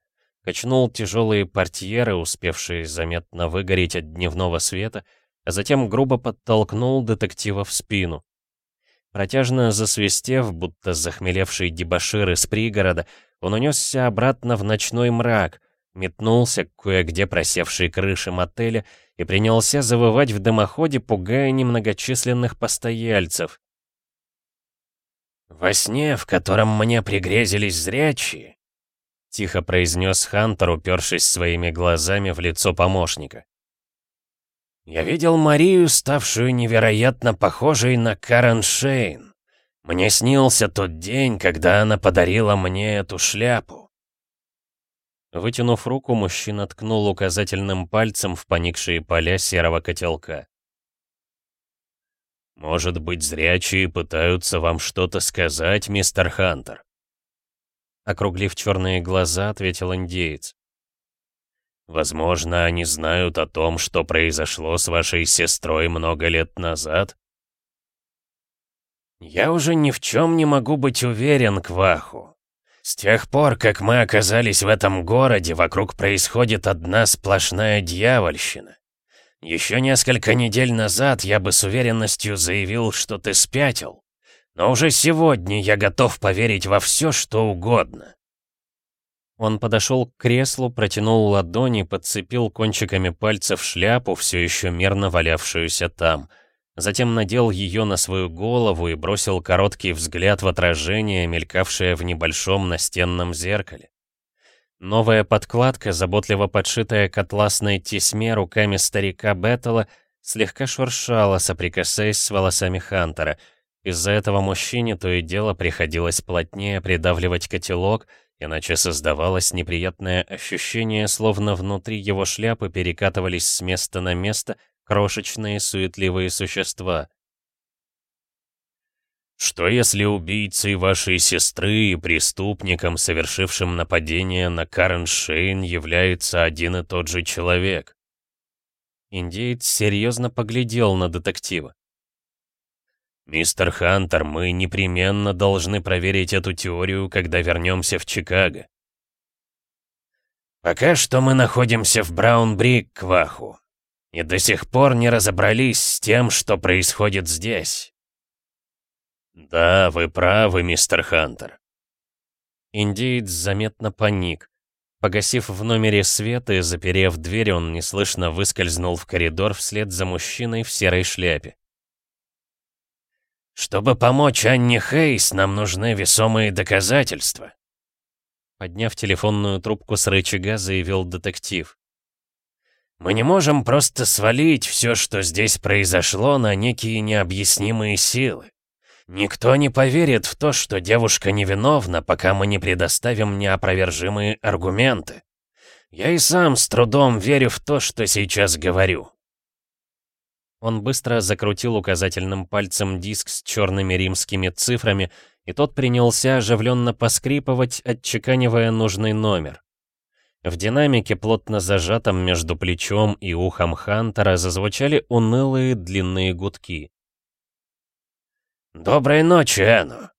Качнул тяжелые портьеры, успевшие заметно выгореть от дневного света, а затем грубо подтолкнул детектива в спину. Протяжно засвистев, будто захмелевший дебошир из пригорода, он унесся обратно в ночной мрак, метнулся к кое-где просевшей крыши мотеля и принялся завывать в дымоходе, пугая немногочисленных постояльцев. «Во сне, в котором мне пригрезились зрячие», — тихо произнес Хантер, упершись своими глазами в лицо помощника. Я видел Марию, ставшую невероятно похожей на Карен Шейн. Мне снился тот день, когда она подарила мне эту шляпу. Вытянув руку, мужчина ткнул указательным пальцем в поникшие поля серого котелка. «Может быть, зрячие пытаются вам что-то сказать, мистер Хантер?» Округлив черные глаза, ответил индеец. Возможно, они знают о том, что произошло с вашей сестрой много лет назад? Я уже ни в чем не могу быть уверен, Кваху. С тех пор, как мы оказались в этом городе, вокруг происходит одна сплошная дьявольщина. Еще несколько недель назад я бы с уверенностью заявил, что ты спятил. Но уже сегодня я готов поверить во все, что угодно. Он подошел к креслу, протянул ладони, подцепил кончиками пальцев шляпу, все еще мерно валявшуюся там. Затем надел ее на свою голову и бросил короткий взгляд в отражение, мелькавшее в небольшом настенном зеркале. Новая подкладка, заботливо подшитая к атласной тесьме руками старика Беттела, слегка шуршала, соприкасаясь с волосами Хантера. Из-за этого мужчине то и дело приходилось плотнее придавливать котелок, иначе создавалось неприятное ощущение, словно внутри его шляпы перекатывались с места на место крошечные суетливые существа. «Что если убийцей вашей сестры и преступником, совершившим нападение на Карен Шейн, является один и тот же человек?» Индеец серьезно поглядел на детектива. «Мистер Хантер, мы непременно должны проверить эту теорию, когда вернемся в Чикаго». «Пока что мы находимся в Браун-Брик, Кваху, и до сих пор не разобрались с тем, что происходит здесь». «Да, вы правы, мистер Хантер». Индеец заметно паник. Погасив в номере свет и заперев дверь, он неслышно выскользнул в коридор вслед за мужчиной в серой шляпе. «Чтобы помочь Анне Хейс, нам нужны весомые доказательства», Подняв телефонную трубку с рычага, заявил детектив. «Мы не можем просто свалить все, что здесь произошло, на некие необъяснимые силы. Никто не поверит в то, что девушка невиновна, пока мы не предоставим неопровержимые аргументы. Я и сам с трудом верю в то, что сейчас говорю. Он быстро закрутил указательным пальцем диск с черными римскими цифрами, и тот принялся оживленно поскрипывать, отчеканивая нужный номер. В динамике, плотно зажатом между плечом и ухом Хантера, зазвучали унылые длинные гудки. «Доброй ночи, Эну!»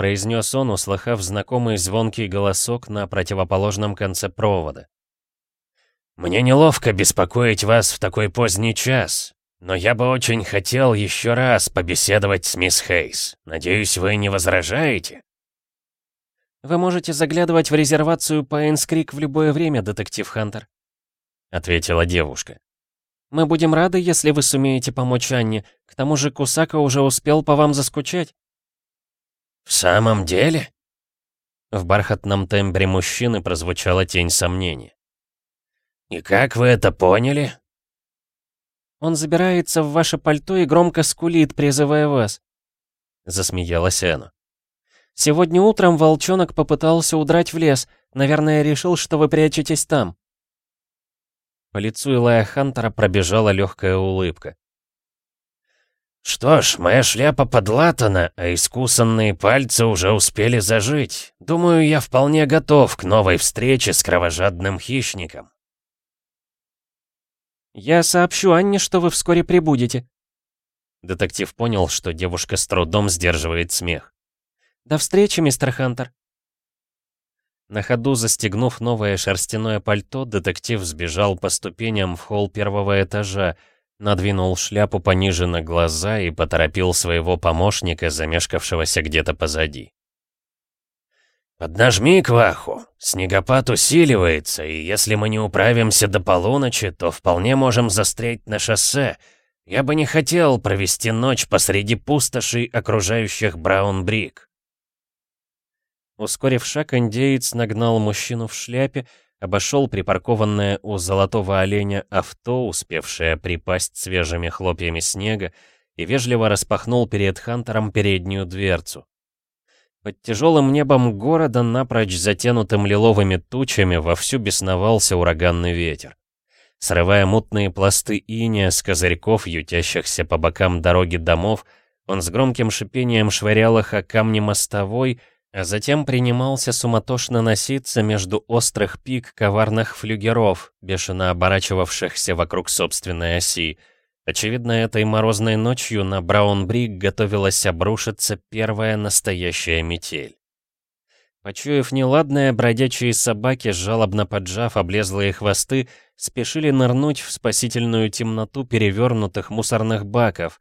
произнес он, услыхав знакомый звонкий голосок на противоположном конце провода. «Мне неловко беспокоить вас в такой поздний час, но я бы очень хотел еще раз побеседовать с мисс Хейс. Надеюсь, вы не возражаете?» «Вы можете заглядывать в резервацию Пайнскрик в любое время, детектив Хантер», — ответила девушка. «Мы будем рады, если вы сумеете помочь Анне. К тому же Кусака уже успел по вам заскучать». «В самом деле?» В бархатном тембре мужчины прозвучала тень сомнения. «И как вы это поняли?» Он забирается в ваше пальто и громко скулит, призывая вас. Засмеялась Энна. Сегодня утром волчонок попытался удрать в лес. Наверное, решил, что вы прячетесь там. По лицу Илая Хантера пробежала легкая улыбка. «Что ж, моя шляпа подлатана, а искусанные пальцы уже успели зажить. Думаю, я вполне готов к новой встрече с кровожадным хищником». «Я сообщу Анне, что вы вскоре прибудете». Детектив понял, что девушка с трудом сдерживает смех. «До встречи, мистер Хантер». На ходу застегнув новое шерстяное пальто, детектив сбежал по ступеням в холл первого этажа, надвинул шляпу пониже на глаза и поторопил своего помощника, замешкавшегося где-то позади. «Поднажми Кваху. Снегопад усиливается, и если мы не управимся до полуночи, то вполне можем застрять на шоссе. Я бы не хотел провести ночь посреди пустошей, окружающих Браун-Брик». Ускорив шаг, индеец нагнал мужчину в шляпе, обошел припаркованное у золотого оленя авто, успевшее припасть свежими хлопьями снега, и вежливо распахнул перед Хантером переднюю дверцу. Под тяжелым небом города, напрочь затянутым лиловыми тучами, вовсю бесновался ураганный ветер. Срывая мутные пласты иния с козырьков, ютящихся по бокам дороги домов, он с громким шипением швырял их о камни мостовой, а затем принимался суматошно носиться между острых пик коварных флюгеров, бешено оборачивавшихся вокруг собственной оси, Очевидно, этой морозной ночью на Браунбрик готовилась обрушиться первая настоящая метель. Почуяв неладное, бродячие собаки, жалобно поджав облезлые хвосты, спешили нырнуть в спасительную темноту перевернутых мусорных баков.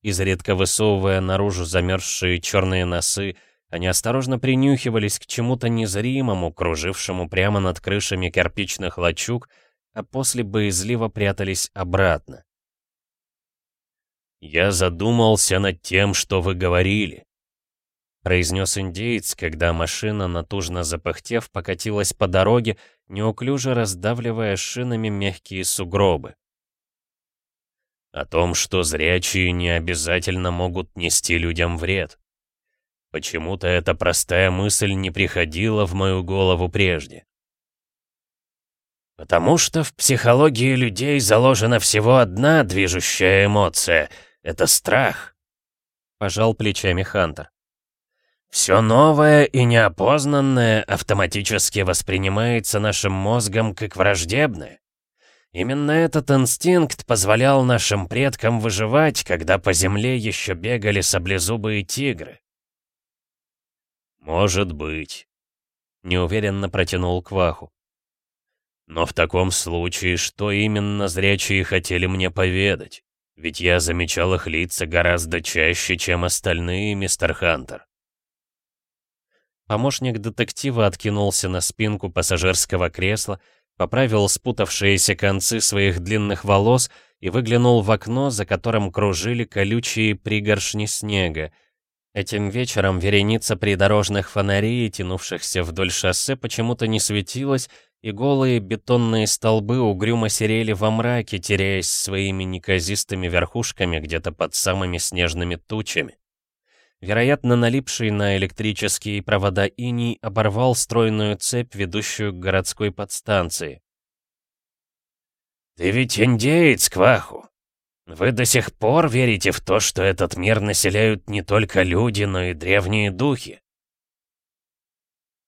Изредка высовывая наружу замерзшие черные носы, они осторожно принюхивались к чему-то незримому, кружившему прямо над крышами кирпичных лачуг, а после боязливо прятались обратно. «Я задумался над тем, что вы говорили», — произнес индеец, когда машина, натужно запыхтев, покатилась по дороге, неуклюже раздавливая шинами мягкие сугробы. О том, что зрячие не обязательно могут нести людям вред. Почему-то эта простая мысль не приходила в мою голову прежде. «Потому что в психологии людей заложена всего одна движущая эмоция — это страх», — пожал плечами Хантер. Все новое и неопознанное автоматически воспринимается нашим мозгом как враждебное. Именно этот инстинкт позволял нашим предкам выживать, когда по земле еще бегали саблезубые тигры. «Может быть», — неуверенно протянул Кваху. «Но в таком случае, что именно зрячие хотели мне поведать? Ведь я замечал их лица гораздо чаще, чем остальные, мистер Хантер». Помощник детектива откинулся на спинку пассажирского кресла, поправил спутавшиеся концы своих длинных волос и выглянул в окно, за которым кружили колючие пригоршни снега. Этим вечером вереница придорожных фонарей, тянувшихся вдоль шоссе, почему-то не светилась, и голые бетонные столбы угрюмо серели во мраке, теряясь своими неказистыми верхушками где-то под самыми снежными тучами. Вероятно, налипший на электрические провода иней оборвал стройную цепь, ведущую к городской подстанции. «Ты ведь индеец, Кваху! Вы до сих пор верите в то, что этот мир населяют не только люди, но и древние духи?»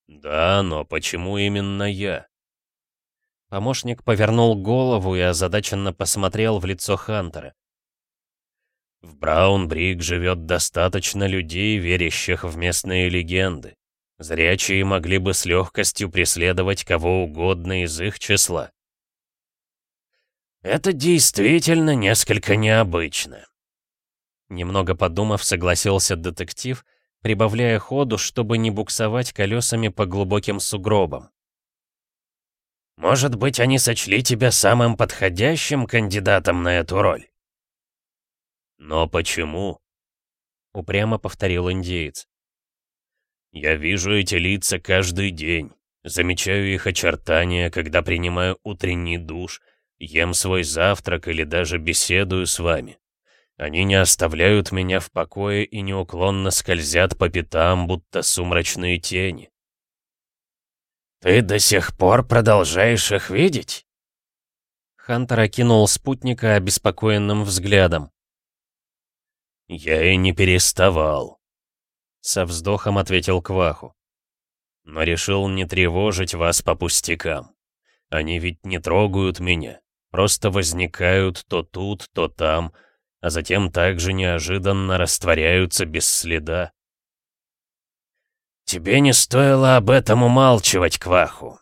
«Да, но почему именно я?» Помощник повернул голову и озадаченно посмотрел в лицо Хантера. В Браунбрик живет достаточно людей, верящих в местные легенды. Зрячие могли бы с легкостью преследовать кого угодно из их числа. «Это действительно несколько необычно», Немного подумав, согласился детектив, прибавляя ходу, чтобы не буксовать колесами по глубоким сугробам. «Может быть, они сочли тебя самым подходящим кандидатом на эту роль?» «Но почему?» — упрямо повторил индеец. «Я вижу эти лица каждый день, замечаю их очертания, когда принимаю утренний душ, ем свой завтрак или даже беседую с вами. Они не оставляют меня в покое и неуклонно скользят по пятам, будто сумрачные тени. «Ты до сих пор продолжаешь их видеть?» Хантер окинул спутника обеспокоенным взглядом. «Я и не переставал», — со вздохом ответил Кваху. «Но решил не тревожить вас по пустякам. Они ведь не трогают меня, просто возникают то тут, то там, а затем также неожиданно растворяются без следа». «Тебе не стоило об этом умалчивать, Кваху»,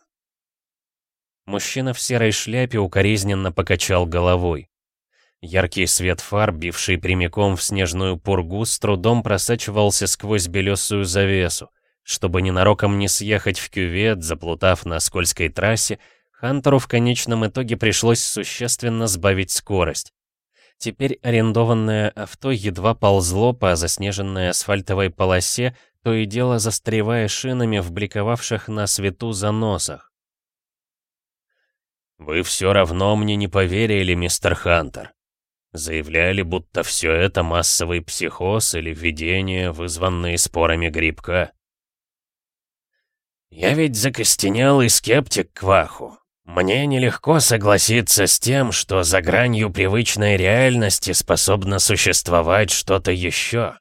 Мужчина в серой шляпе укоризненно покачал головой. Яркий свет фар, бивший прямиком в снежную пургу, с трудом просачивался сквозь белесую завесу. Чтобы ненароком не съехать в кювет, заплутав на скользкой трассе, Хантеру в конечном итоге пришлось существенно сбавить скорость. Теперь арендованное авто едва ползло по заснеженной асфальтовой полосе, то и дело застревая шинами в бликовавших на свету заносах. «Вы все равно мне не поверили, мистер Хантер», Заявляли, будто все это массовый психоз или видение, вызванные спорами грибка. «Я ведь закостенелый скептик Кваху. Мне нелегко согласиться с тем, что за гранью привычной реальности способно существовать что-то еще».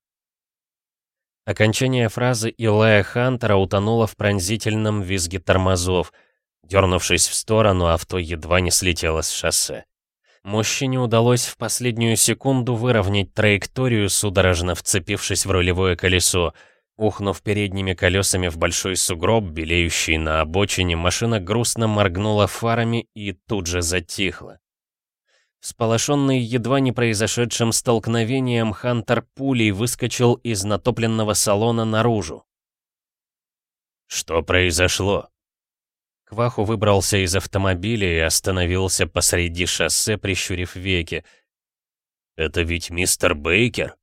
Окончание фразы Илая Хантера утонуло в пронзительном визге тормозов. Дернувшись в сторону, авто едва не слетело с шоссе. Мужчине удалось в последнюю секунду выровнять траекторию, судорожно вцепившись в рулевое колесо. Ухнув передними колесами в большой сугроб, белеющий на обочине, машина грустно моргнула фарами и тут же затихла. Всполошенный едва не произошедшим столкновением, Хантер пулей выскочил из натопленного салона наружу. «Что произошло?» Кваху выбрался из автомобиля и остановился посреди шоссе, прищурив веки. «Это ведь мистер Бейкер?»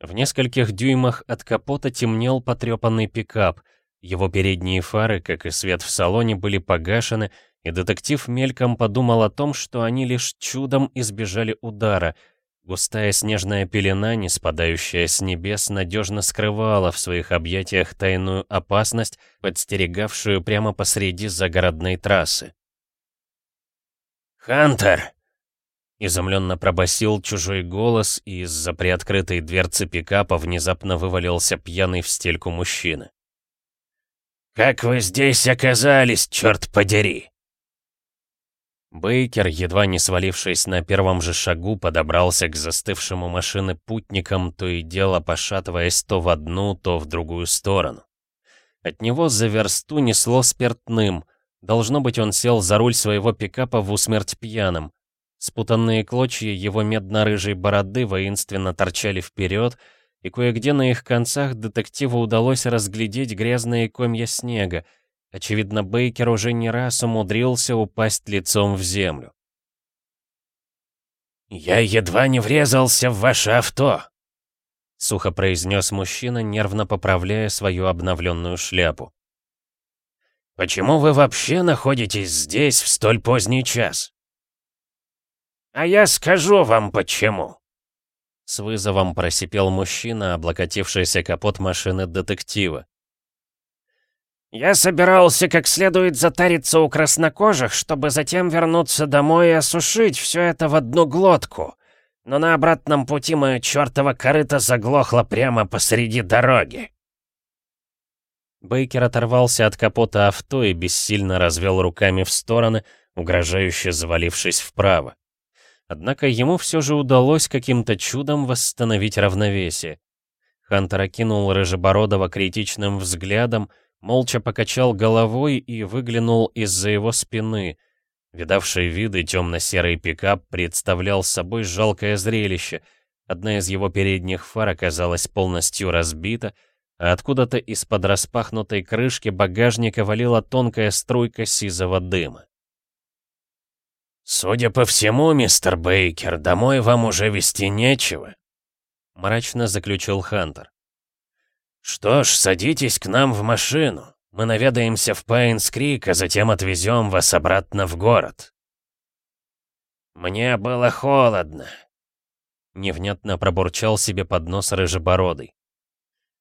В нескольких дюймах от капота темнел потрепанный пикап. Его передние фары, как и свет в салоне, были погашены, и детектив мельком подумал о том, что они лишь чудом избежали удара. Густая снежная пелена, не спадающая с небес, надежно скрывала в своих объятиях тайную опасность, подстерегавшую прямо посреди загородной трассы. «Хантер!» Изумленно пробасил чужой голос, и из-за приоткрытой дверцы пикапа внезапно вывалился пьяный в стельку мужчина. «Как вы здесь оказались, черт подери?» Бейкер, едва не свалившись на первом же шагу, подобрался к застывшему машины путникам, то и дело пошатываясь то в одну, то в другую сторону. От него за версту несло спиртным. Должно быть, он сел за руль своего пикапа в усмерть пьяным. Спутанные клочья его медно-рыжей бороды воинственно торчали вперед, и кое-где на их концах детективу удалось разглядеть грязные комья снега. Очевидно, Бейкер уже не раз умудрился упасть лицом в землю. «Я едва не врезался в ваше авто!» — сухо произнес мужчина, нервно поправляя свою обновленную шляпу. «Почему вы вообще находитесь здесь в столь поздний час?» «А я скажу вам почему!» С вызовом просипел мужчина, облокотившийся капот машины детектива. «Я собирался как следует затариться у краснокожих, чтобы затем вернуться домой и осушить все это в одну глотку. Но на обратном пути мое чертово корыто заглохло прямо посреди дороги». Бейкер оторвался от капота авто и бессильно развел руками в стороны, угрожающе завалившись вправо. Однако ему все же удалось каким-то чудом восстановить равновесие. Хантер окинул Рыжебородова критичным взглядом, молча покачал головой и выглянул из-за его спины. Видавший виды темно-серый пикап представлял собой жалкое зрелище. Одна из его передних фар оказалась полностью разбита, а откуда-то из-под распахнутой крышки багажника валила тонкая струйка сизого дыма. «Судя по всему, мистер Бейкер, домой вам уже вести нечего», — мрачно заключил Хантер. «Что ж, садитесь к нам в машину. Мы наведаемся в Пайнс-Крик, а затем отвезем вас обратно в город». «Мне было холодно», — невнятно пробурчал себе под нос рыжебородый.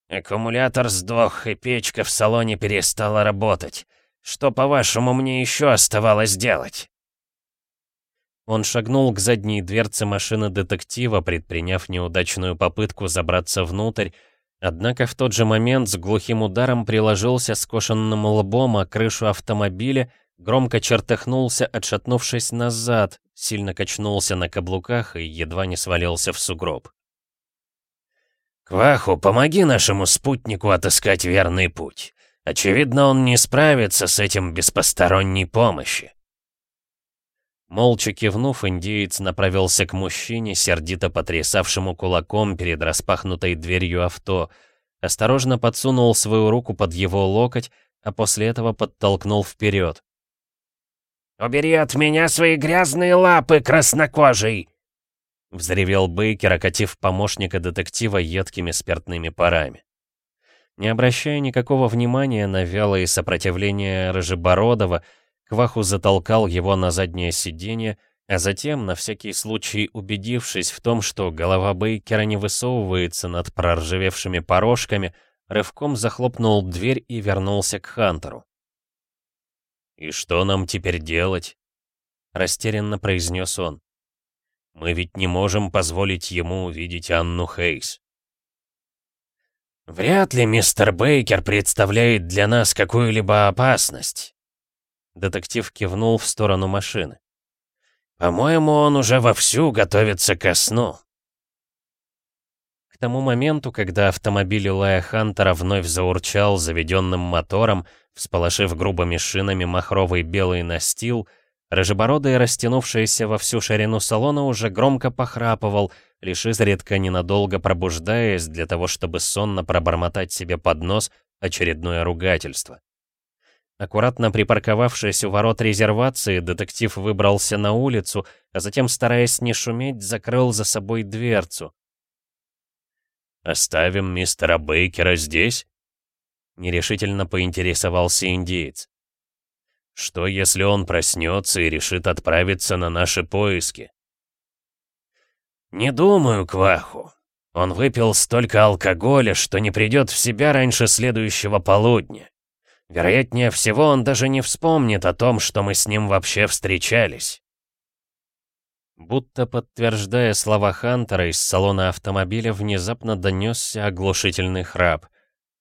«Аккумулятор сдох, и печка в салоне перестала работать. Что, по-вашему, мне еще оставалось делать?» Он шагнул к задней дверце машины детектива, предприняв неудачную попытку забраться внутрь, однако в тот же момент с глухим ударом приложился скошенным лбом о крышу автомобиля, громко чертыхнулся, отшатнувшись назад, сильно качнулся на каблуках и едва не свалился в сугроб. «Кваху, помоги нашему спутнику отыскать верный путь. Очевидно, он не справится с этим без посторонней помощи». Молча кивнув, индеец направился к мужчине, сердито потрясавшему кулаком перед распахнутой дверью авто, осторожно подсунул свою руку под его локоть, а после этого подтолкнул вперед. «Убери от меня свои грязные лапы, краснокожий!» Взревел Бейкер, окатив помощника детектива едкими спиртными парами. Не обращая никакого внимания на вялые сопротивления Рыжебородова, Кваху затолкал его на заднее сиденье, а затем, на всякий случай убедившись в том, что голова Бейкера не высовывается над проржавевшими порожками, рывком захлопнул дверь и вернулся к Хантеру. «И что нам теперь делать?» — растерянно произнес он. «Мы ведь не можем позволить ему увидеть Анну Хейс». «Вряд ли мистер Бейкер представляет для нас какую-либо опасность», Детектив кивнул в сторону машины. «По-моему, он уже вовсю готовится ко сну». К тому моменту, когда автомобиль Лая Хантера вновь заурчал заведенным мотором, всполошив грубыми шинами махровый белый настил, рыжебородый, растянувшийся во всю ширину салона, уже громко похрапывал, лишь изредка ненадолго пробуждаясь для того, чтобы сонно пробормотать себе под нос очередное ругательство. Аккуратно припарковавшись у ворот резервации, детектив выбрался на улицу, а затем, стараясь не шуметь, закрыл за собой дверцу. «Оставим мистера Бейкера здесь?» Нерешительно поинтересовался индеец. «Что, если он проснется и решит отправиться на наши поиски?» «Не думаю, Кваху. Он выпил столько алкоголя, что не придет в себя раньше следующего полудня. Вероятнее всего, он даже не вспомнит о том, что мы с ним вообще встречались. Будто подтверждая слова Хантера, из салона автомобиля внезапно донесся оглушительный храп.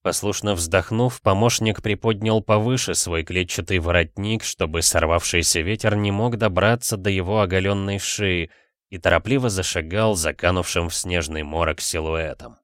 Послушно вздохнув, помощник приподнял повыше свой клетчатый воротник, чтобы сорвавшийся ветер не мог добраться до его оголенной шеи, и торопливо зашагал заканувшим в снежный морок силуэтом.